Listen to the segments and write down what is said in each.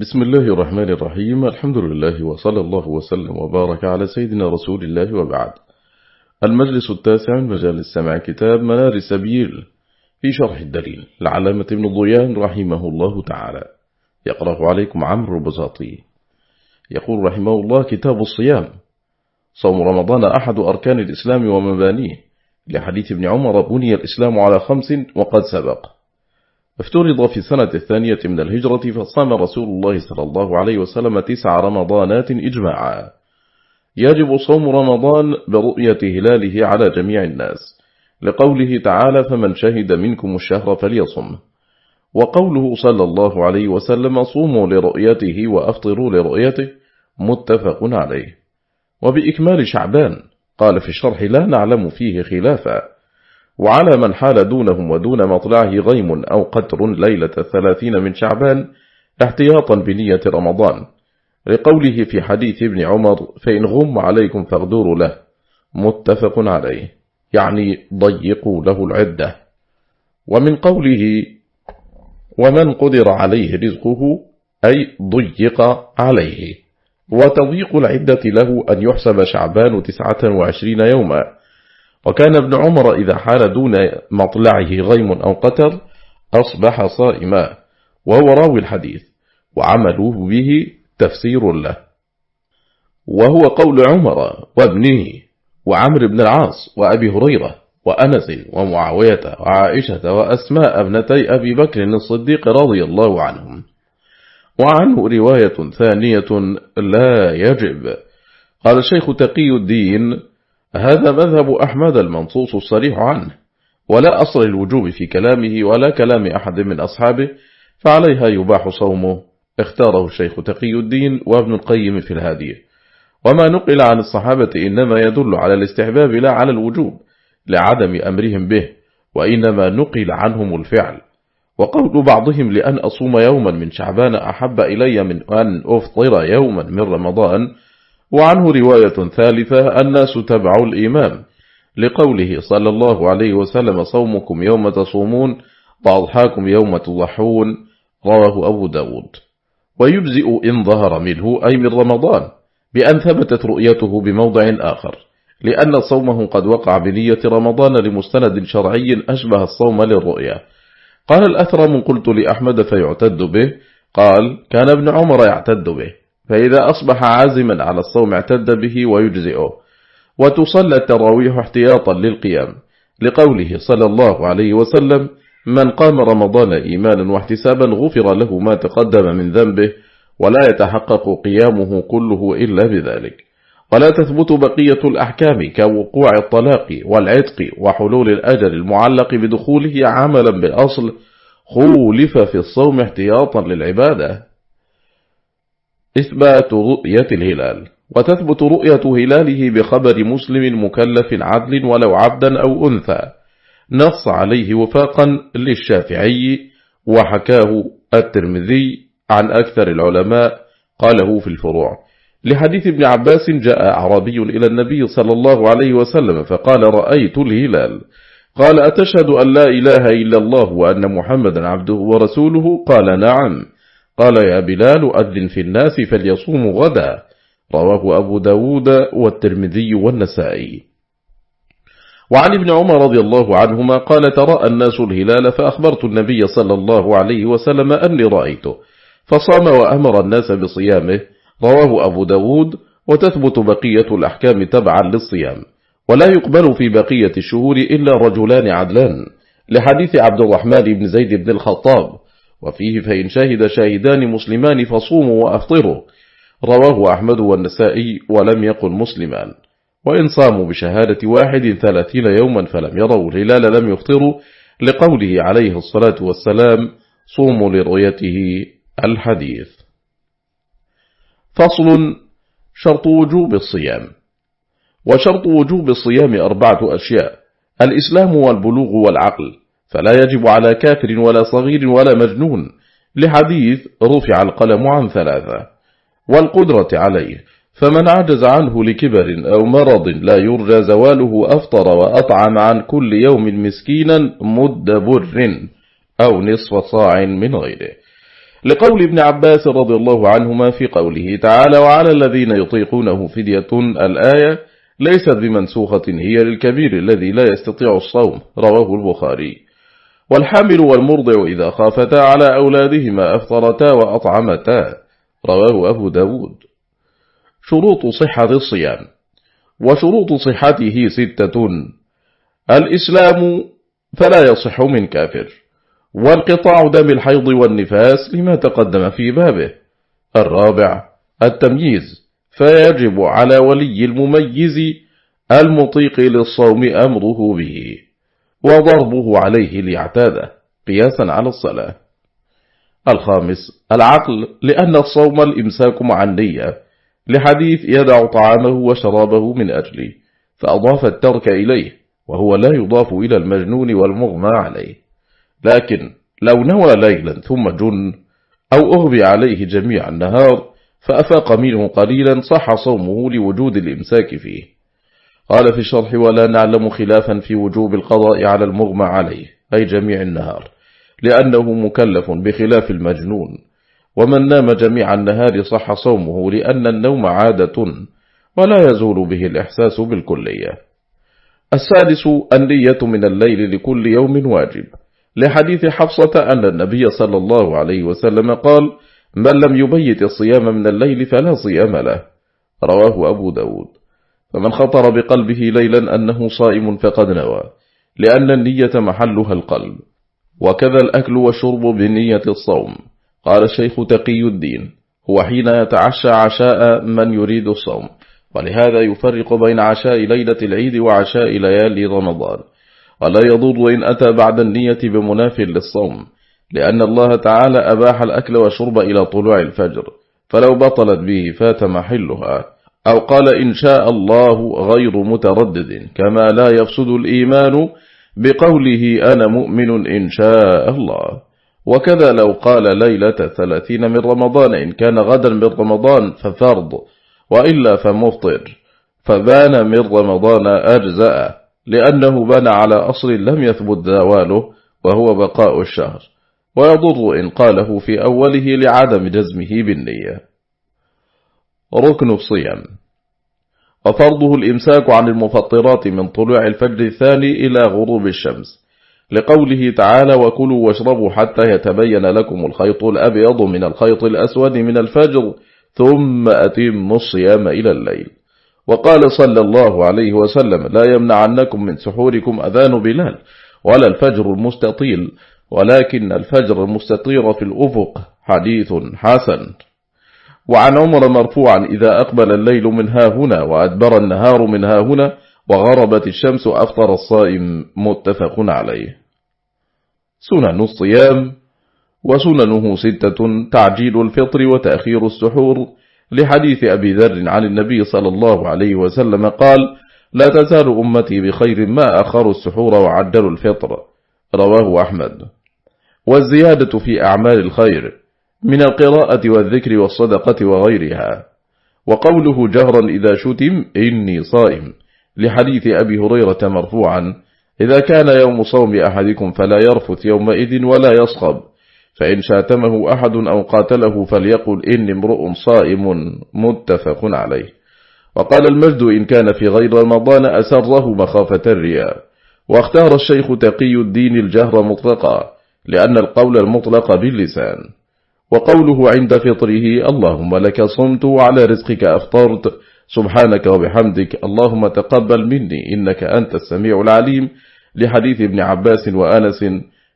بسم الله الرحمن الرحيم. الحمد لله وصلى الله وسلم وبارك على سيدنا رسول الله وبعد. المجلس التاسع من مجال السمع كتاب منار السبيل في شرح الدليل. لعلامة ابن ضيان رحمه الله تعالى. يقرأ عليكم عمرو بزاطي يقول رحمه الله كتاب الصيام. صوم رمضان أحد أركان الإسلام ومبانيه. لحديث ابن عمر بني الإسلام على خمس وقد سبق. افترض في السنة الثانية من الهجرة فصام رسول الله صلى الله عليه وسلم تسع رمضانات إجماعا. يجب صوم رمضان برؤية هلاله على جميع الناس. لقوله تعالى فمن شهد منكم الشهر فليصم وقوله صلى الله عليه وسلم صوموا لرؤيته وأفطروا لرؤيته متفق عليه. وبإكمال شعبان قال في الشرح لا نعلم فيه خلافا وعلى من حال دونهم ودون مطلعه غيم أو قتر ليلة الثلاثين من شعبان احتياطا بنية رمضان. لقوله في حديث ابن عمر فإن غم عليكم فاغدوروا له. متفق عليه. يعني ضيقوا له العدة. ومن قوله ومن قدر عليه رزقه أي ضيق عليه. وتضيق العدة له أن يحسب شعبان تسعة وعشرين يوما. وكان ابن عمر إذا حال دون مطلعه غيم أو قتر أصبح صائما وهو راوي الحديث وعملوه به تفسير له. وهو قول عمر وابنه وعمر بن العاص وأبي هريرة وأنس ومعاوية وعائشة وأسماء ابنتي أبي بكر الصديق رضي الله عنهم. وعنه رواية ثانية لا يجب. قال الشيخ تقي الدين هذا مذهب أحمد المنصوص الصريح عنه ولا أصل الوجوب في كلامه ولا كلام أحد من أصحابه فعليها يباح صومه اختاره الشيخ تقي الدين وابن القيم في الهادية وما نقل عن الصحابة إنما يدل على الاستحباب لا على الوجوب لعدم أمرهم به وإنما نقل عنهم الفعل. وقول بعضهم لأن أصوم يوما من شعبان أحب إلي من أن أفطر يوما من رمضان وعنه رواية ثالثة الناس تبع الإمام لقوله صلى الله عليه وسلم صومكم يوم تصومون وأضحاكم يوم تضحون رواه أبو داود. ويجزئ إن ظهر منه أي من رمضان بأن ثبتت رؤيته بموضع آخر لأن صومه قد وقع بنية رمضان لمستند شرعي أشبه الصوم للرؤية قال الأثرم قلت لأحمد فيعتد به قال كان ابن عمر يعتد به. فإذا أصبح عازما على الصوم اعتد به ويجزئه. وتصلى التراويح احتياطا للقيام. لقوله صلى الله عليه وسلم من قام رمضان إيمانا واحتسابا غفر له ما تقدم من ذنبه ولا يتحقق قيامه كله إلا بذلك. ولا تثبت بقية الأحكام كوقوع الطلاق والعتق وحلول الأجل المعلق بدخوله عملا بالأصل. خولف في الصوم احتياطا للعبادة. إثبات رؤية الهلال. وتثبت رؤية هلاله بخبر مسلم مكلف عدل ولو عبدا أو أنثى. نص عليه وفاقا للشافعي وحكاه الترمذي عن أكثر العلماء قاله في الفروع لحديث ابن عباس جاء أعرابي إلى النبي صلى الله عليه وسلم فقال رأيت الهلال قال أتشهد أن لا إله إلا الله وأن محمدا عبده ورسوله؟ قال نعم قال يا بلال أذن في الناس فليصوموا غدا. رواه أبو داود والترمذي والنسائي. وعن ابن عمر رضي الله عنهما قال ترى الناس الهلال فأخبرت النبي صلى الله عليه وسلم أني رأيته فصام وأمر الناس بصيامه. رواه أبو داود وتثبت بقية الأحكام تبعا للصيام. ولا يقبل في بقية الشهور إلا رجلان عدلان. لحديث عبد الرحمن بن زيد بن الخطاب وفيه فإن شهد شاهدان مسلمان فصوموا وأفطروا. رواه أحمد والنسائي ولم يقل مسلمان. وإن صاموا بشهادة واحد ثلاثين يوما فلم يروا الهلال لم يفطروا لقوله عليه الصلاة والسلام صوموا لرؤيته الحديث فصل شرط وجوب الصيام وشرط وجوب الصيام أربعة أشياء الإسلام والبلوغ والعقل. فلا يجب على كافر ولا صغير ولا مجنون لحديث رفع القلم عن ثلاثة والقدرة عليه فمن عجز عنه لكبر أو مرض لا يرجى زواله أفطر وأطعم عن كل يوم مسكينا مد بر أو نصف صاع من غيره. لقول ابن عباس رضي الله عنهما في قوله تعالى وعلى الذين يطيقونه فدية الآية ليست بمنسوخة هي للكبير الذي لا يستطيع الصوم. رواه البخاري. والحامل والمرضع إذا خافتا على أولادهما أفطرتا وأطعمتا. رواه أبو داود. شروط صحة الصيام. وشروط صحته ستة. الإسلام فلا يصح من كافر. وانقطاع دم الحيض والنفاس لما تقدم في بابه. الرابع التمييز. فيجب على ولي المميز المطيق للصوم أمره به. وضربه عليه ليعتاده قياسا على الصلاة. الخامس العقل لأن الصوم الإمساك مع النية. لحديث يدع طعامه وشرابه من أجله فأضاف الترك إليه وهو لا يضاف إلى المجنون والمغمى عليه. لكن لو نوى ليلا ثم جن أو أغبي عليه جميع النهار فأفاق منه قليلا صح صومه لوجود الإمساك فيه. قال في الشرح ولا نعلم خلافا في وجوب القضاء على المغمى عليه أي جميع النهار لأنه مكلف بخلاف المجنون. ومن نام جميع النهار صح صومه لأن النوم عادة ولا يزول به الإحساس بالكلية. السادس النية من الليل لكل يوم واجب. لحديث حفصة أن النبي صلى الله عليه وسلم قال من لم يبيت الصيام من الليل فلا صيام له. رواه أبو داود. فمن خطر بقلبه ليلا أنه صائم فقد نوى لأن النية محلها القلب. وكذا الأكل والشرب بنية الصوم. قال الشيخ تقي الدين هو حين يتعشى عشاء من يريد الصوم. ولهذا يفرق بين عشاء ليلة العيد وعشاء ليالي رمضان. ولا يضر إن أتى بعد النية بمناف للصوم لأن الله تعالى أباح الأكل والشرب إلى طلوع الفجر فلو بطلت به فات محلها. أو قال إن شاء الله غير متردد كما لا يفسد الإيمان بقوله أنا مؤمن إن شاء الله. وكذا لو قال ليلة ثلاثين من رمضان إن كان غدا من رمضان ففرض وإلا فمفطر فبان من رمضان أجزاء لأنه بان على أصل لم يثبت زواله وهو بقاء الشهر. ويضر إن قاله في أوله لعدم جزمه بالنية. ركن الصيام وفرضه الإمساك عن المفطرات من طلوع الفجر الثاني إلى غروب الشمس. لقوله تعالى وكلوا واشربوا حتى يتبين لكم الخيط الأبيض من الخيط الأسود من الفجر ثم أتموا الصيام إلى الليل. وقال صلى الله عليه وسلم لا يمنعنكم من سحوركم أذان بلال ولا الفجر المستطيل ولكن الفجر المستطير في الأفق حديث حسن. وعن عمر مرفوعا إذا أقبل الليل من ها هنا وأدبر النهار من ها هنا وغربت الشمس أفطر الصائم متفق عليه. سنن الصيام وسننه ستة تعجيل الفطر وتأخير السحور. لحديث أبي ذر عن النبي صلى الله عليه وسلم قال لا تزال أمتي بخير ما أخر السحور وعجلوا الفطر. رواه أحمد. والزيادة في أعمال الخير من القراءة والذكر والصدقة وغيرها. وقوله جهرا إذا شتم إني صائم. لحديث أبي هريرة مرفوعا إذا كان يوم صوم أحدكم فلا يرفث يومئذ ولا يصخب فإن شاتمه أحد أو قاتله فليقل إني امرؤ صائم متفق عليه. وقال المجد إن كان في غير رمضان أسره مخافة الرياء. واختار الشيخ تقي الدين الجهر مطلقا لأن القول المطلق باللسان. وقوله عند فطره اللهم لك صمت وعلى رزقك أفطرت. سبحانك وبحمدك اللهم تقبل مني إنك أنت السميع العليم. لحديث ابن عباس وآنس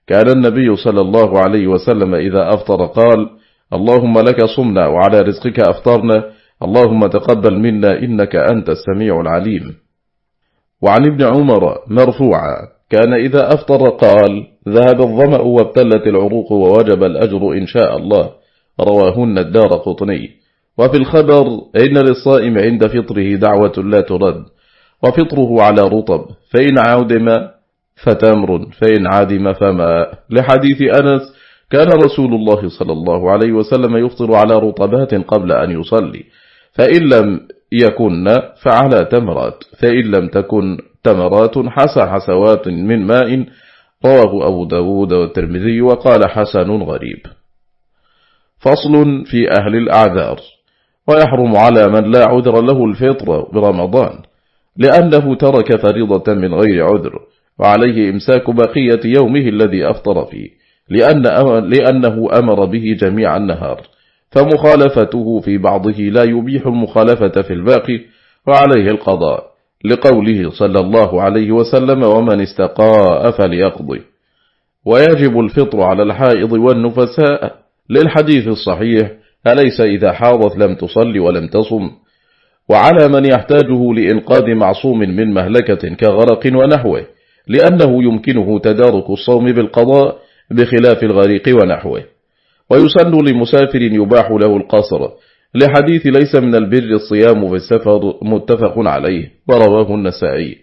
كان النبي صلى الله عليه وسلم إذا أفطر قال اللهم لك صمنا وعلى رزقك أفطرنا. اللهم تقبل منا إنك أنت السميع العليم. وعن ابن عمر مرفوعا كان إذا أفطر قال ذهب الظمأ وابتلت العروق ووجب الأجر إن شاء الله. رواهن الدار قطني. وفي الخبر إن للصائم عند فطره دعوة لا ترد. وفطره على رطب فإن عودم فتمر فإن عادم فماء لحديث أنس كان رسول الله صلى الله عليه وسلم يفطر على رطبات قبل أن يصلي. فإن لم يكن فعلى تمرات. فإن لم تكن تمرات حسى حسوات من ماء. رواه أبو داود والترمذي وقال حسن غريب. فصل في أهل الأعذار. ويحرم على من لا عذر له الفطر برمضان لأنه ترك فريضة من غير عذر وعليه إمساك بقية يومه الذي أفطر فيه لأن لأنه أمر به جميع النهار. فمخالفته في بعضه لا يبيح المخالفة في الباقي وعليه القضاء. لقوله صلى الله عليه وسلم ومن استقاء فليقضي ويجب الفطر على الحائض والنفساء. للحديث الصحيح أليس إذا حاضت لم تصل ولم تصم؟ وعلى من يحتاجه لإنقاذ معصوم من مهلكة كغرق ونحوه لأنه يمكنه تدارك الصوم بالقضاء بخلاف الغريق ونحوه. ويسن لمسافر يباح له القصر لحديث ليس من البر الصيام في السفر متفق عليه ورواه النسائي.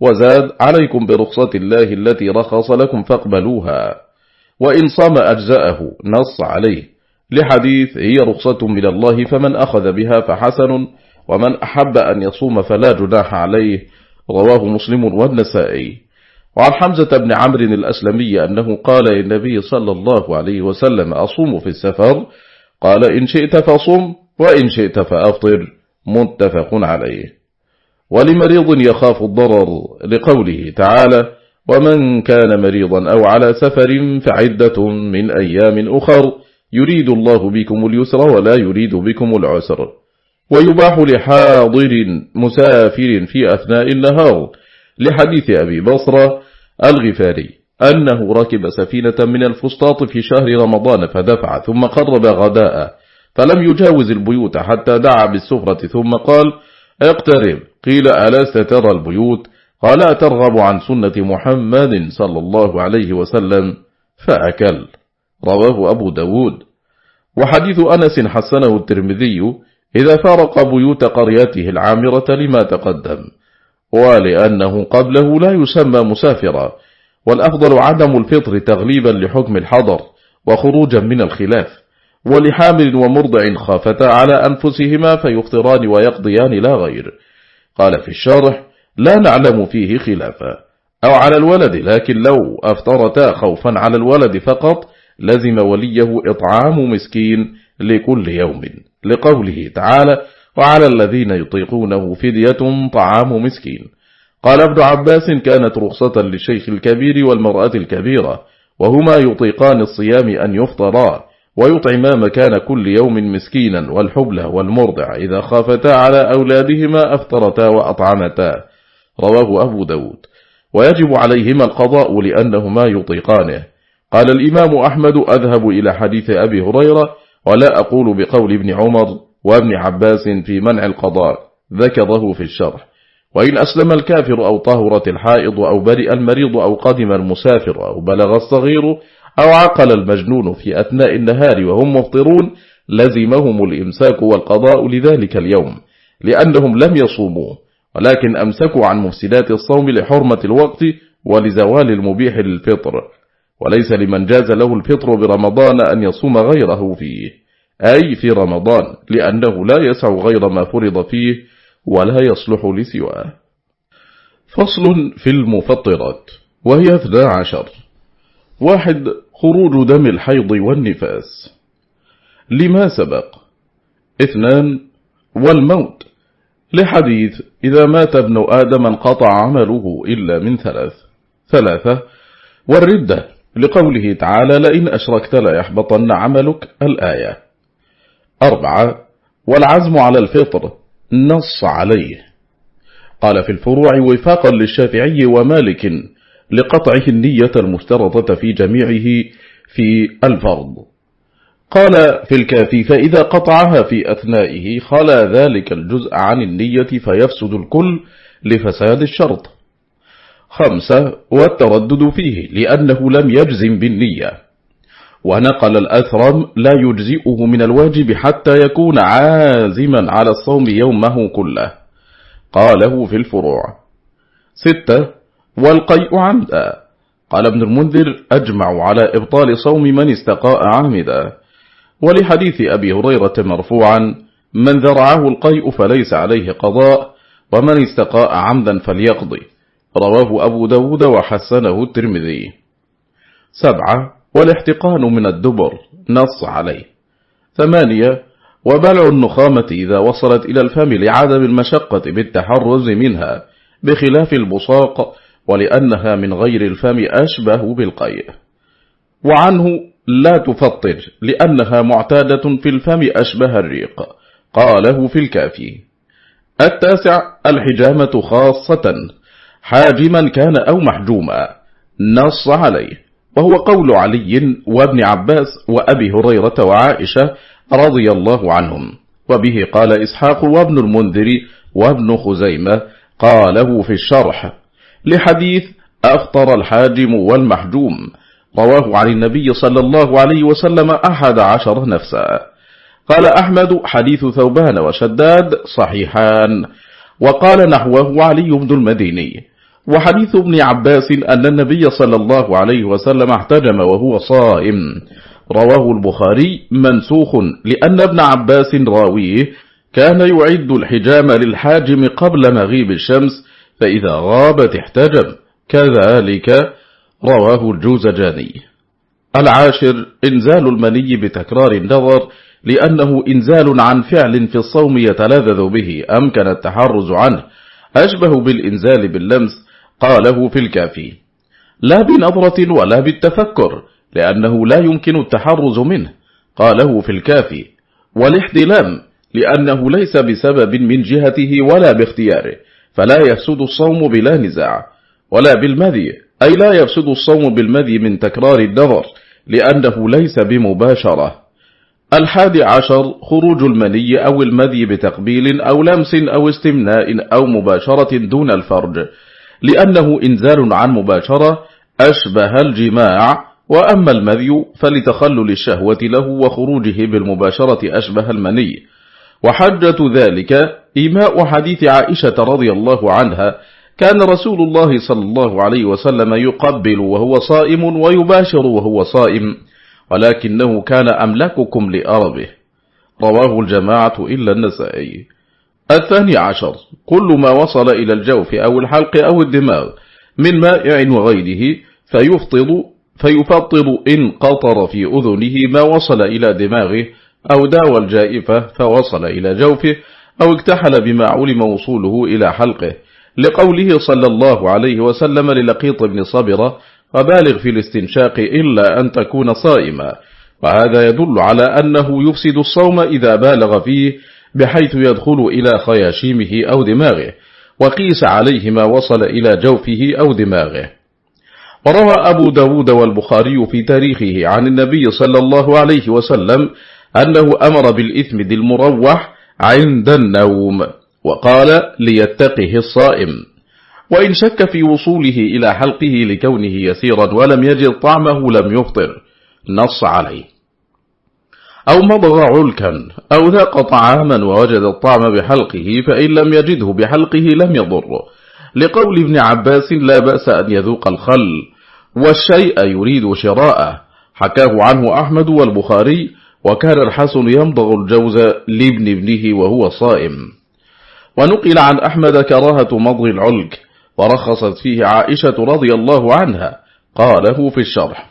وزاد عليكم برخصة الله التي رخص لكم فاقبلوها وإن صام أجزاءه نص عليه. لحديث هي رخصة من الله فمن أخذ بها فحسن ومن أحب أن يصوم فلا جناح عليه. رواه مسلم والنسائي. وعن حمزة بن عمرو الأسلمي أنه قال للنبي صلى الله عليه وسلم أصوم في السفر؟ قال إن شئت فصم. وإن شئت فأفطر متفق عليه. ولمريض يخاف الضرر لقوله تعالى ومن كان مريضا أو على سفر فعدة من أيام أخر يريد الله بكم اليسر ولا يريد بكم العسر. ويباح لحاضر مسافر في أثناء النهار. لحديث أبي بصرة الغفاري أنه ركب سفينة من الفسطاط في شهر رمضان فدفع ثم قرب غداء فلم يجاوز البيوت حتى دعا بالسفرة ثم قال اقترب. قيل ألا سترى البيوت؟ قال أترغب عن سنة محمد صلى الله عليه وسلم فأكل. رواه أبو داود. وحديث أنس حسنه الترمذي إذا فارق بيوت قريته العامرة لما تقدم ولأنه قبله لا يسمى مسافرا والأفضل عدم الفطر تغليبا لحكم الحضر وخروجا من الخلاف. ولحامل ومرضع خافتا على أنفسهما فيفطران ويقضيان لا غير. قال في الشارح لا نعلم فيه خلافا أو على الولد لكن لو أفطرتا خوفا على الولد فقط لزم وليه إطعام مسكين لكل يوم. لقوله تعالى وعلى الذين يطيقونه فدية طعام مسكين. قال ابن عباس كانت رخصة للشيخ الكبير والمرأة الكبيرة وهما يطيقان الصيام أن يفطرا. ويطعما مكان كل يوم مسكينا والحبلة والمرضع إذا خافتا على أولادهما أفطرتا وأطعمتا. رواه أبو داود. ويجب عليهما القضاء لأنهما يطيقانه. قال الإمام أحمد أذهب إلى حديث أبي هريرة ولا أقول بقول ابن عمر وابن عباس في منع القضاء. ذكره في الشرح. وإن أسلم الكافر أو طهرت الحائض أو برئ المريض أو قدم المسافر أو بلغ الصغير أو عقل المجنون في أثناء النهار وهم مفطرون لزمهم الإمساك والقضاء لذلك اليوم لأنهم لم يصوموا ولكن أمسكوا عن مفسدات الصوم لحرمة الوقت ولزوال المبيح للفطر. وليس لمن جاز له الفطر برمضان أن يصوم غيره فيه. أي في رمضان لأنه لا يسع غير ما فرض فيه ولا يصلح لسواه. فصل في المفطرات وهي اثنى عشر. واحد خروج دم الحيض والنفاس. لما سبق؟ اثنان والموت. لحديث إذا مات ابن آدم انقطع عمله إلا من ثلاث. ثلاثة والردة. لقوله تعالى لئن أشركت لا يحبطن عملك الآية. أربعة والعزم على الفطر نص عليه. قال في الفروع وفاقا للشافعي ومالك لقطعه النية المشترطة في جميعه في الفرض. قال في الكافي فإذا قطعها في أثنائه خلا ذلك الجزء عن النية فيفسد الكل لفساد الشرط. خمسة والتردد فيه لأنه لم يجزم بالنية. ونقل الأثرم لا يجزئه من الواجب حتى يكون عازما على الصوم يومه كله. قاله في الفروع. ستة والقيء عمدا. قال ابن المنذر أجمع على إبطال صوم من استقاء عامدا. ولحديث أبي هريرة مرفوعا من ذرعه القيء فليس عليه قضاء ومن استقاء عمدا فليقضي. رواه أبو داود وحسنه الترمذي. سبعة والاحتقان من الدبر نص عليه. ثمانية وبلع النخامة إذا وصلت إلى الفم لعدم المشقة بالتحرز منها بخلاف البصاق ولأنها من غير الفم أشبه بالقيء. وعنه لا تفطر لأنها معتادة في الفم أشبه الريق. قاله في الكافي. التاسع الحجامة خاصة. حاجما كان أو محجوما. نص عليه. وهو قول علي وابن عباس وأبي هريرة وعائشة رضي الله عنهم. وبه قال إسحاق وابن المنذر وابن خزيمة قاله في الشرح. لحديث أفطر الحاجم والمحجوم. رواه عن النبي صلى الله عليه وسلم أحد عشر نفسا. قال أحمد حديث ثوبان وشداد صحيحان. وقال نحوه علي بن المديني. وحديث ابن عباس أن النبي صلى الله عليه وسلم احتجم وهو صائم. رواه البخاري منسوخ لأن ابن عباس راويه كان يعد الحجام للحاجم قبل مغيب الشمس فإذا غابت احتجم. كذلك رواه الجوزجاني. العاشر إنزال المني بتكرار النظر لأنه إنزال عن فعل في الصوم يتلذذ به أمكن التحرز عنه. أشبه بالإنزال باللمس قاله في الكافي. لا بنظرة ولا بالتفكر لأنه لا يمكن التحرز منه قاله في الكافي. والاحتلام لأنه ليس بسبب من جهته ولا باختياره. فلا يفسد الصوم بلا نزاع ولا بالمذي أي لا يفسد الصوم بالمذي من تكرار النظر لأنه ليس بمباشرة. الحادي عشر خروج المني أو المذي بتقبيل أو لمس أو استمناء أو مباشرة دون الفرج لأنه إنزال عن مباشرة أشبه الجماع وأما المذي فلتخلل الشهوة له وخروجه بالمباشرة أشبه المني. وحجة ذلك إيماء حديث عائشة رضي الله عنها كان رسول الله صلى الله عليه وسلم يقبل وهو صائم ويباشر وهو صائم ولكنه كان أملككم لأربه رواه الجماعة إلا النسائي. الثاني عشر كل ما وصل إلى الجوف أو الحلق أو الدماغ من مائع وغيره فيفطر فيفطر إن قطر في أذنه ما وصل إلى دماغه أو داوى الجائفة فوصل إلى جوفه أو اكتحل بما علم وصوله إلى حلقه. لقوله صلى الله عليه وسلم للقيط بن صبرة وبالغ في الاستنشاق إلا أن تكون صائما. وهذا يدل على أنه يفسد الصوم إذا بالغ فيه بحيث يدخل إلى خياشيمه أو دماغه وقيس عليه ما وصل إلى جوفه أو دماغه. وروى أبو داود والبخاري في تاريخه عن النبي صلى الله عليه وسلم أنه أمر بالإثم المروح عند النوم وقال ليتقه الصائم. وإن شك في وصوله إلى حلقه لكونه يسيرا ولم يجد طعمه لم يفطر نص عليه. أو مضغ علكا أو ذاق طعاما ووجد الطعم بحلقه فإن لم يجده بحلقه لم يضره لقول ابن عباس لا بأس أن يذوق الخل والشيء يريد شراءه. حكاه عنه أحمد والبخاري وكان الحسن يمضغ الجوز لابن ابنه وهو صائم. ونقل عن أحمد كراهة مضغ العلك ورخصت فيه عائشة رضي الله عنها قاله في الشرح.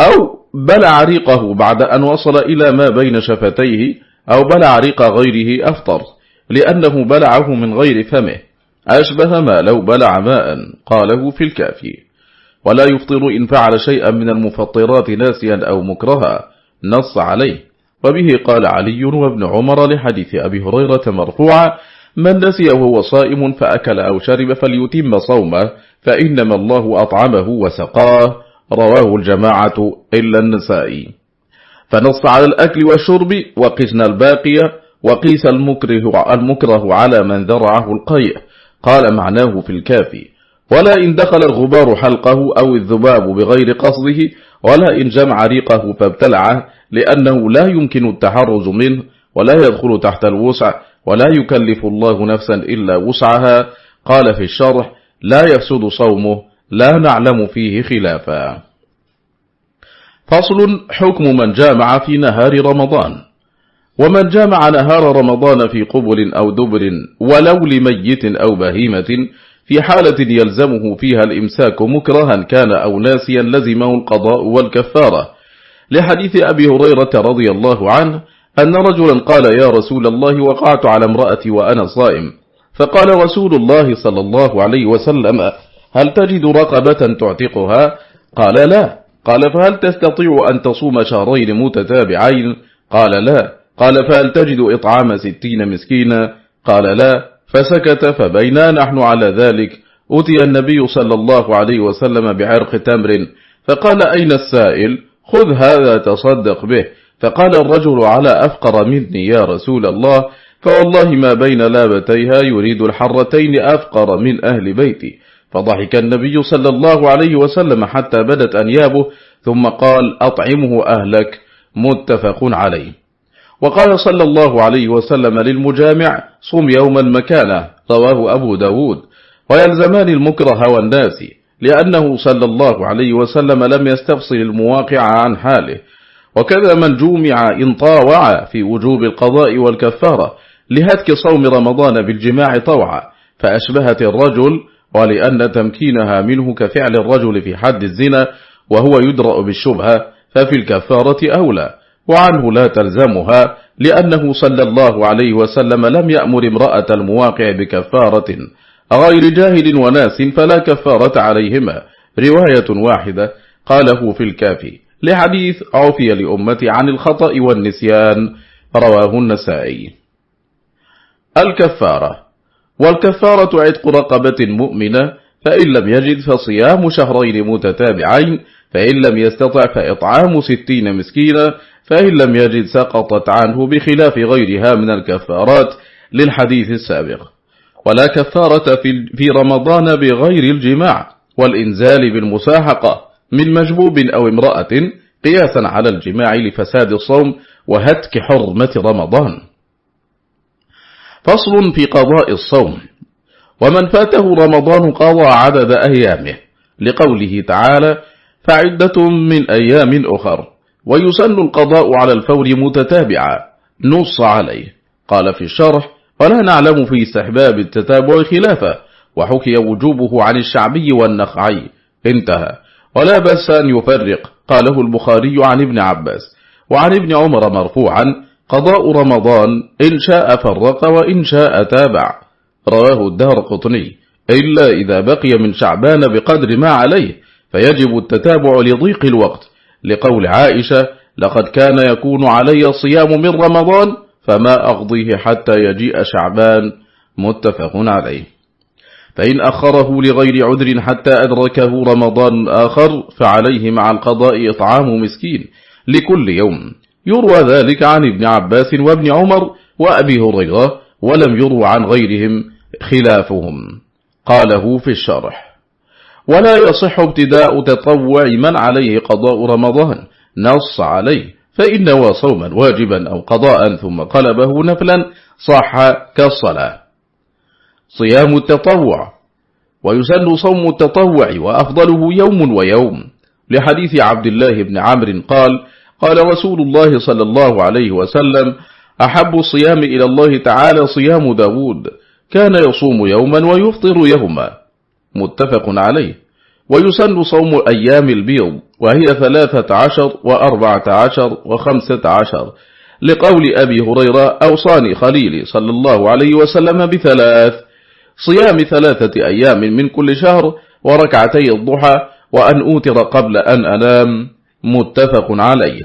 أو بلع ريقه بعد أن وصل إلى ما بين شفتيه أو بلع ريق غيره أفطر لأنه بلعه من غير فمه. أشبه ما لو بلع ماء قاله في الكافي. ولا يفطر إن فعل شيئا من المفطرات ناسيا أو مكرها. نص عليه. وبه قال علي وابن عمر لحديث أبي هريرة مرفوعا من نسي وهو صائم فأكل أو شرب فليتم صومه فإنما الله أطعمه وسقاه. رواه الجماعة إلا النسائي. فنص على الأكل والشرب وقسنا الباقية وقيس المكره, المكره على من ذرعه القيء. قال معناه في الكافي ولا إن دخل الغبار حلقه أو الذباب بغير قصده ولا إن جمع ريقه فابتلعه لأنه لا يمكن التحرز منه ولا يدخل تحت الوسع ولا يكلف الله نفسا إلا وسعها قال في الشرح لا يفسد صومه لا نعلم فيه خلافا. فصل حكم من جامع في نهار رمضان. ومن جامع نهار رمضان في قبل أو دبر ولو لميت أو بهيمة في حالة يلزمه فيها الإمساك مكرها كان أو ناسيا لزمه القضاء والكفارة. لحديث أبي هريرة رضي الله عنه أن رجلا قال يا رسول الله وقعت على امرأتي وأنا صائم. فقال رسول الله صلى الله عليه وسلم هل تجد رقبة تعتقها؟ قال لا. قال فهل تستطيع أن تصوم شهرين متتابعين؟ قال لا. قال فهل تجد إطعام ستين مسكينا؟ قال لا. فسكت فبينا نحن على ذلك. أتي النبي صلى الله عليه وسلم بعرق تمر فقال أين السائل؟ خذ هذا تصدق به. فقال الرجل على أفقر مني يا رسول الله فوالله ما بين لابتيها يريد الحرتين أفقر من أهل بيتي. فضحك النبي صلى الله عليه وسلم حتى بدت أنيابه ثم قال أطعمه أهلك. متفق عليه. وقال صلى الله عليه وسلم للمجامع صم يوما مكانه رواه أبو داود. ويلزمان المكره والناس لأنه صلى الله عليه وسلم لم يستفصل المواقع عن حاله. وكذا من جومع إن طاوع في وجوب القضاء والكفارة لهتك صوم رمضان بالجماع طوعا فأشبهت الرجل ولأن تمكينها منه كفعل الرجل في حد الزنا وهو يدرأ بالشبهة ففي الكفارة أولى. وعنه لا تلزمها لأنه صلى الله عليه وسلم لم يأمر امرأة المواقع بكفارة غير جاهل وناس فلا كفارة عليهما. رواية واحدة قاله في الكافي لحديث عفي لأمتي عن الخطأ والنسيان رواه النسائي. الكفارة والكفارة عتق رقبة مؤمنة فإن لم يجد فصيام شهرين متتابعين فإن لم يستطع فإطعام ستين مسكينا فإن لم يجد سقطت عنه بخلاف غيرها من الكفارات للحديث السابق. ولا كفارة في رمضان بغير الجماع والإنزال بالمساحقة من مجبوب أو امرأة قياسا على الجماع لفساد الصوم وهتك حرمة رمضان. فصل في قضاء الصوم. ومن فاته رمضان قضى عدد أيامه لقوله تعالى فعدة من أيام أخر. ويسن القضاء على الفور متتابعا. نص عليه. قال في الشرح ولا نعلم في استحباب التتابع خلافه وحكي وجوبه عن الشعبي والنخعي. انتهى. ولا بس أن يفرق. قاله البخاري عن ابن عباس. وعن ابن عمر مرفوعا قضاء رمضان إن شاء فرق وإن شاء تابع. رواه الدهر قطني. إلا إذا بقي من شعبان بقدر ما عليه. فيجب التتابع لضيق الوقت. لقول عائشة لقد كان يكون علي الصيام من رمضان فما أقضيه حتى يجيء شعبان. متفق عليه. فإن أخره لغير عذر حتى أدركه رمضان آخر فعليه مع القضاء إطعام مسكين لكل يوم. يروى ذلك عن ابن عباس وابن عمر وأبي هريرة ولم يروى عن غيرهم خلافهم. قاله في الشرح. ولا يصح ابتداء تطوع من عليه قضاء رمضان. نص عليه. فإن نوى صوما واجبا أو قضاء ثم قلبه نفلا صح كالصلاة. صيام التطوع. ويسن صوم التطوع وأفضله يوم ويوم. لحديث عبد الله بن عمرو قال قال رسول الله صلى الله عليه وسلم أحب الصيام إلى الله تعالى صيام داود. كان يصوم يوما ويفطر يوما. متفق عليه. ويسن صوم أيام البيض وهي ثلاثة عشر وأربعة عشر وخمسة عشر. لقول أبي هريرة أوصاني خليلي صلى الله عليه وسلم بثلاث. صيام ثلاثة أيام من كل شهر وركعتي الضحى وأن أوتر قبل أن أنام. متفق عليه.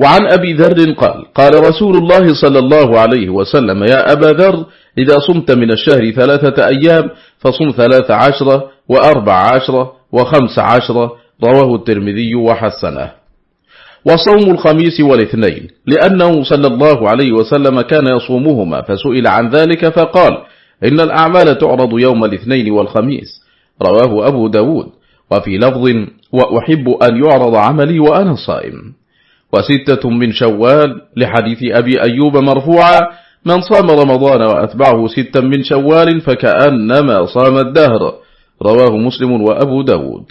وعن أبي ذر قال قال رسول الله صلى الله عليه وسلم يا أبا ذر إذا صمت من الشهر ثلاثة أيام فصم ثلاث عشرة وأربع عشرة وخمس عشرة. رواه الترمذي وحسنه. وصوم الخميس والاثنين لأنه صلى الله عليه وسلم كان يصومهما فسئل عن ذلك فقال إن الأعمال تعرض يوم الاثنين والخميس. رواه أبو داود. وفي لفظ وأحب أن يعرض عملي وأنا صائم. وستة من شوال لحديث أبي أيوب مرفوعا من صام رمضان وأتبعه ستا من شوال فكأنما صام الدهر. رواه مسلم وأبو داود.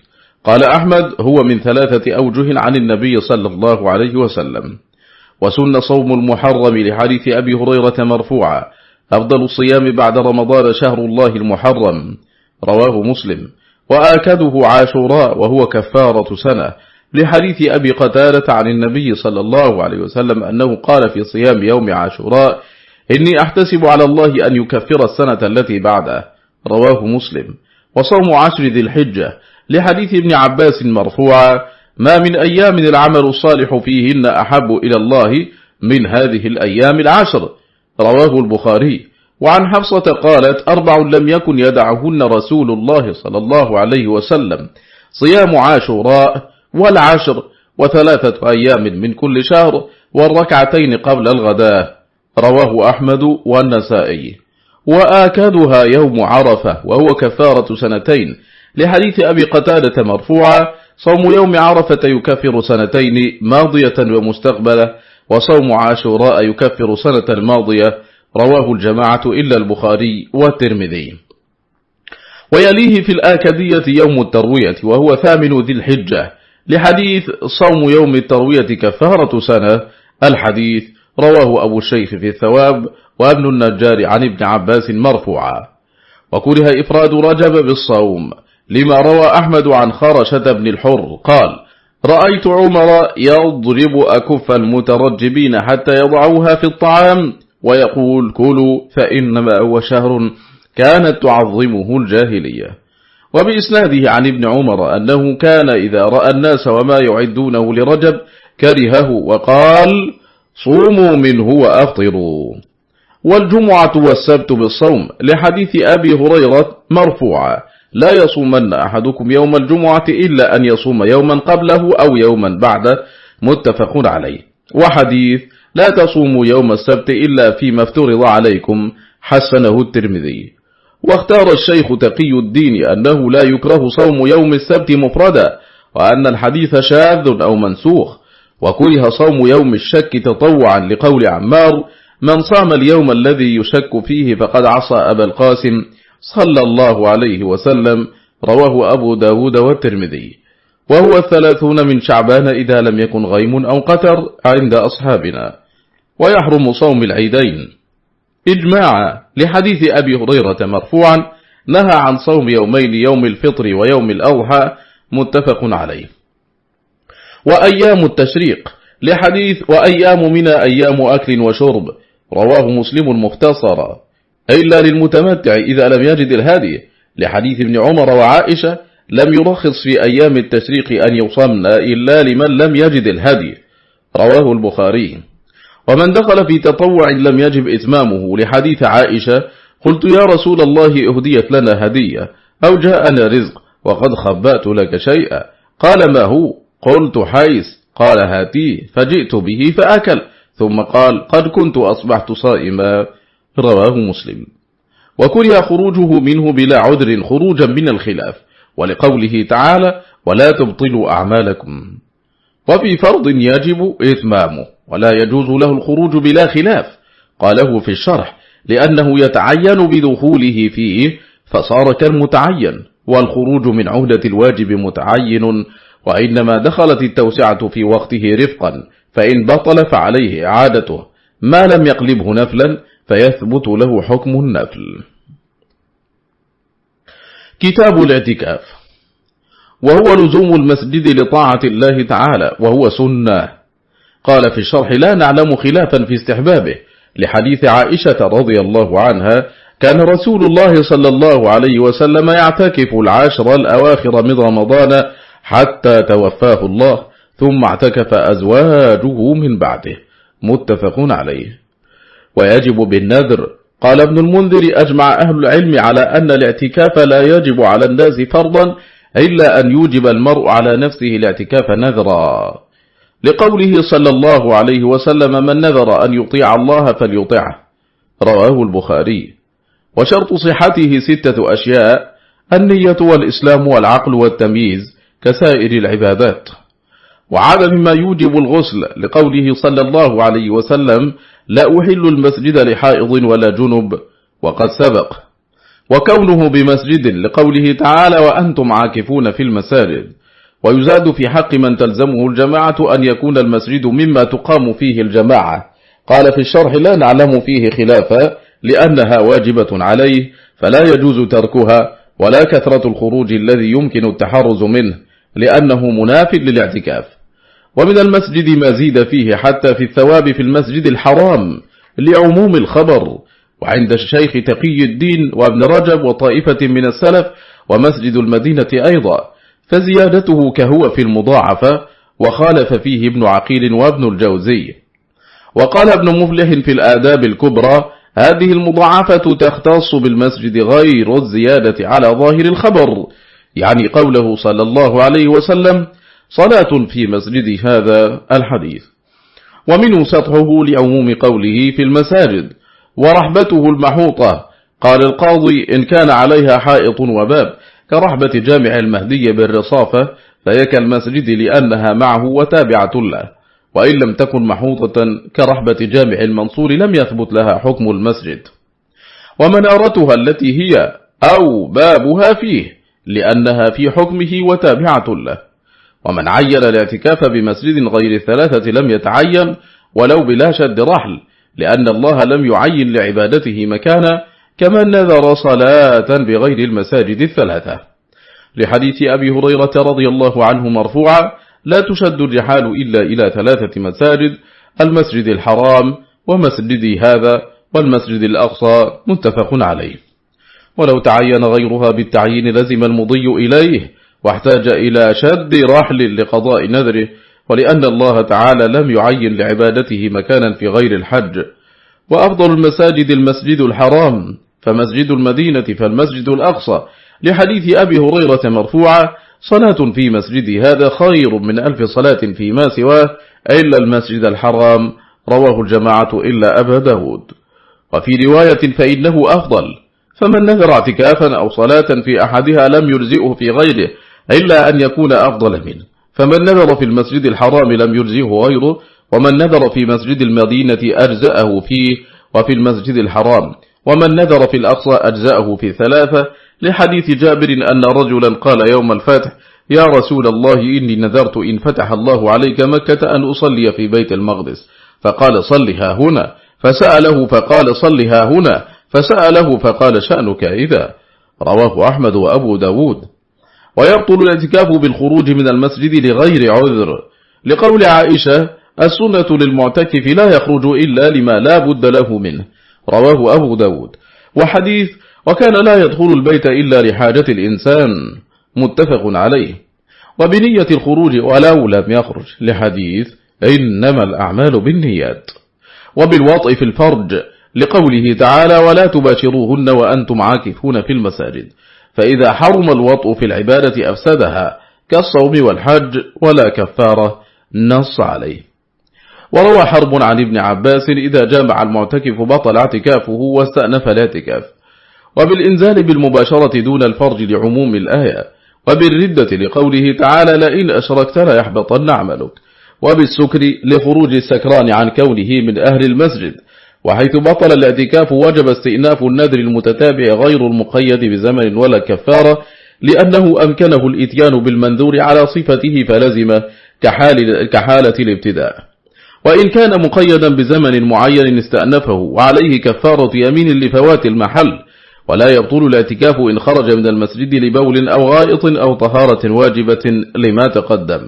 قال أحمد هو من ثلاثة أوجه عن النبي صلى الله عليه وسلم. وسن صوم المحرم لحديث أبي هريرة مرفوعا. أفضل الصيام بعد رمضان شهر الله المحرم. رواه مسلم. وآكده عاشوراء وهو كفارة سنة. لحديث أبي قتالة عن النبي صلى الله عليه وسلم أنه قال في صيام يوم عاشوراء إني أحتسب على الله أن يكفر السنة التي بعده. رواه مسلم. وصوم عشر ذي الحجة لحديث ابن عباس مرفوعا ما من أيام العمل الصالح فيهن أحب إلى الله من هذه الأيام العشر. رواه البخاري. وعن حفصة قالت أربع لم يكن يدعهن رسول الله صلى الله عليه وسلم. صيام عاشوراء والعشر وثلاثة أيام من كل شهر والركعتين قبل الغداء. رواه أحمد والنسائي. وآكدها يوم عرفة وهو كفارة سنتين لحديث أبي قتادة مرفوعة صوم يوم عرفة يكفر سنتين ماضية ومستقبلة وصوم عاشوراء يكفر سنة الماضية رواه الجماعة إلا البخاري والترمذي. ويليه في الآكدية يوم التروية وهو ثامن ذي الحجة لحديث صوم يوم التروية كفارة سنة الحديث رواه أبو الشيخ في الثواب وابن النجار عن ابن عباس مرفوعا. وكره إفراد رجب بالصوم لما روى أحمد عن خرشة بن الحر قال رأيت عمر يضرب أكف المترجبين حتى يضعوها في الطعام ويقول كلوا فإنما هو شهر كانت تعظمه الجاهلية وبإسناده عن ابن عمر أنه كان إذا رأى الناس وما يعدونه لرجب كرهه وقال صوموا منه وأفطروا. والجمعة والسبت بالصوم لحديث أبي هريرة مرفوعا لا يصومن أحدكم يوم الجمعة إلا أن يصوم يوما قبله أو يوما بعده متفق عليه. وحديث لا تصوموا يوم السبت إلا فيما افترض عليكم حسنه الترمذي. واختار الشيخ تقي الدين أنه لا يكره صوم يوم السبت مفردا وأن الحديث شاذ أو منسوخ. وكره صوم يوم الشك تطوعا لقول عمار من صام اليوم الذي يشك فيه فقد عصى أبا القاسم صلى الله عليه وسلم. رواه أبو داود والترمذي. وهو الثلاثون من شعبان إذا لم يكن غيم أو قتر عند أصحابنا. ويحرم صوم العيدين. إجماعا لحديث أبي هريرة مرفوعا نهى عن صوم يومين يوم الفطر ويوم الأضحى متفق عليه. وأيام التشريق لحديث وأيام من أيام أكل وشرب. رواه مسلم مختصرا. إلا للمتمتع إذا لم يجد الهادي لحديث ابن عمر وعائشة لم يرخص في أيام التشريق أن يصمن إلا لمن لم يجد الهدي رواه البخاري. ومن دخل في تطوع لم يجب إتمامه لحديث عائشة قلت يا رسول الله أهديت لنا هدية أو جاءنا رزق وقد خبأت لك شيئا. قال ما هو؟ قلت حيث قال هاتيه فجئت به فأكل ثم قال قد كنت أصبحت صائما. رواه مسلم. وكره خروجه منه بلا عذر خروجا من الخلاف ولقوله تعالى ولا تبطلوا أعمالكم وفي فرض يجب إثمامه ولا يجوز له الخروج بلا خلاف. قاله في الشرح لأنه يتعين بدخوله فيه فصار كالمتعين والخروج من عهدة الواجب متعين وإنما دخلت التوسعة في وقته رفقا فإن بطل فعليه إعادته. ما لم يقلبه نفلا فيثبت له حكم النفل. كتاب الاعتكاف. وهو لزوم المسجد لطاعة الله تعالى وهو سنة. قال في الشرح لا نعلم خلافا في استحبابه. لحديث عائشة رضي الله عنها كان رسول الله صلى الله عليه وسلم يعتكف العاشر الأواخر من رمضان حتى توفاه الله ثم اعتكف أزواجه من بعده. متفق عليه. ويجب بالنذر. قال ابن المنذر أجمع أهل العلم على أن الاعتكاف لا يجب على الناس فرضا إلا أن يوجب المرء على نفسه الاعتكاف نذرا. لقوله صلى الله عليه وسلم من نذر أن يطيع الله فليطعه رواه البخاري. وشرط صحته ستة أشياء النية والإسلام والعقل والتمييز. كسائر العبادات. وعاد مما يوجب الغسل لقوله صلى الله عليه وسلم لا أحل المسجد لحائض ولا جنب. وقد سبق. وكونه بمسجد لقوله تعالى وأنتم عاكفون في المساجد. ويزاد في حق من تلزمه الجماعة أن يكون المسجد مما تقام فيه الجماعة. قال في الشرح لا نعلم فيه خلافا لأنها واجبة عليه فلا يجوز تركها ولا كثرة الخروج الذي يمكن التحرز منه. لأنه مناف للاعتكاف. ومن المسجد ما زيد فيه حتى في الثواب في المسجد الحرام لعموم الخبر. وعند الشيخ تقي الدين وابن رجب وطائفة من السلف ومسجد المدينة أيضا فزيادته كهو في المضاعفة وخالف فيه ابن عقيل وابن الجوزي. وقال ابن مفلح في الآداب الكبرى هذه المضاعفة تختص بالمسجد غير الزيادة على ظاهر الخبر يعني قوله صلى الله عليه وسلم صلاة في مسجد هذا الحديث. ومنه سطحه لعموم قوله في المساجد ورحبته المحوطة. قال القاضي إن كان عليها حائط وباب كرحبة جامع المهدي بالرصافة فهي كالمسجد لأنها معه وتابعة له. وإن لم تكن محوطة كرحبة جامع المنصور لم يثبت لها حكم المسجد. ومنارتها التي هي أو بابها فيه. لأنها في حكمه وتابعة له. ومن عين الاعتكاف بمسجد غير الثلاثة لم يتعين ولو بلا شد رحل لأن الله لم يعين لعبادته مكانا كمن نذر صلاة بغير المساجد الثلاثة. لحديث أبي هريرة رضي الله عنه مرفوعا لا تشد الرحال إلا إلى ثلاثة مساجد المسجد الحرام ومسجد هذا والمسجد الأقصى متفق عليه. ولو تعين غيرها بالتعيين لزم المضي إليه واحتاج إلى شد رحل لقضاء نذره ولأن الله تعالى لم يعين لعبادته مكانا في غير الحج. وأفضل المساجد المسجد الحرام فمسجد المدينة فالمسجد الأقصى. لحديث أبي هريرة مرفوعة صلاة في مسجد هذا خير من ألف صلاة فيما سواه إلا المسجد الحرام رواه الجماعة إلا أبا داود. وفي رواية فإنه أفضل فمن نذر اعتكافا أو صلاة في أحدها لم يرزئه في غيره إلا أن يكون أفضل منه. فمن نذر في المسجد الحرام لم يرزئه غيره ومن نذر في مسجد المدينة أجزأه فيه وفي المسجد الحرام ومن نذر في الأقصى أجزأه في ثلاثة. لحديث جابر أن رجلا قال يوم الفتح يا رسول الله إني نذرت إن فتح الله عليك مكة أن أصلي في بيت المقدس. فقال صلها هنا. فسأله فقال صلها هنا. فسأله فقال شأنك إذا؟ رواه أحمد وأبو داود. ويبطل الاعتكاف بالخروج من المسجد لغير عذر. لقول عائشة السنة للمعتكف لا يخرج إلا لما لا بد له منه. رواه أبو داود. وحديث وكان لا يدخل البيت إلا لحاجة الإنسان. متفق عليه. وبنية الخروج ولو لم يخرج. لحديث إنما الأعمال بالنيات. وبالوطء في الفرج. لقوله تعالى ولا تباشروهن وأنتم عاكفون في المساجد فإذا حرم الوطء في العبادة أفسدها كالصوم والحج ولا كفارة نص عليه. وروى حرب عن ابن عباس إذا جامع المعتكف بطل اعتكافه واستأنف الاعتكاف. وبالإنزال بالمباشرة دون الفرج لعموم الآية. وبالردة لقوله تعالى لئن أشركت لا يحبطن عملك. وبالسكر لخروج السكران عن كونه من أهل المسجد. وحيث بطل الاعتكاف وجب استئناف النذر المتتابع غير المقيد بزمن ولا كفارة لأنه أمكنه الإتيان بالمنذور على صفته فلزم كحال كحالة الابتداء. وإن كان مقيدا بزمن معين استأنفه وعليه كفارة يمين لفوات المحل ولا يبطل الاعتكاف إن خرج من المسجد لبول أو غائط أو طهارة واجبة لما تقدم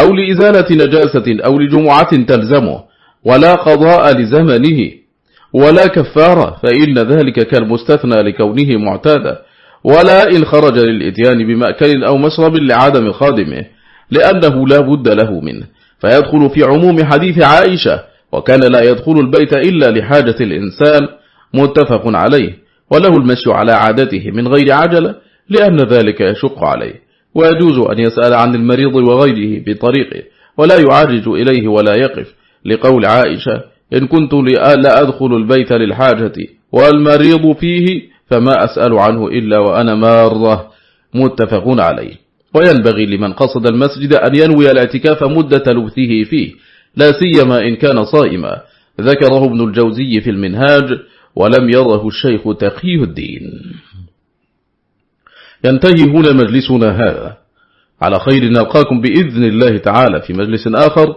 أو لإزالة نجاسة أو لجمعة تلزمه. ولا قضاء لزمنه ولا كفارة فإن ذلك كالمستثنى لكونه معتادا ولا إن خرج للإتيان بمأكل أو مشرب لعدم خادمه لأنه لا بد له منه. فيدخل في عموم حديث عائشة وكان لا يدخل البيت إلا لحاجة الإنسان متفق عليه. وله المشي على عادته من غير عجلة لأن ذلك يشق عليه. ويجوز أن يسأل عن المريض وغيره بطريقه ولا يعرج إليه ولا يقف. لقول عائشة إن كنت لا أدخل البيت للحاجة والمريض فيه فما أسأل عنه إلا وأنا مارضة متفق عليه. وينبغي لمن قصد المسجد أن ينوي الاعتكاف مدة لبثه فيه لا سيما إن كان صائما. ذكره ابن الجوزي في المنهاج ولم يره الشيخ تقي الدين. ينتهي هنا مجلسنا هذا. على خير نلقاكم بإذن الله تعالى في مجلس آخر.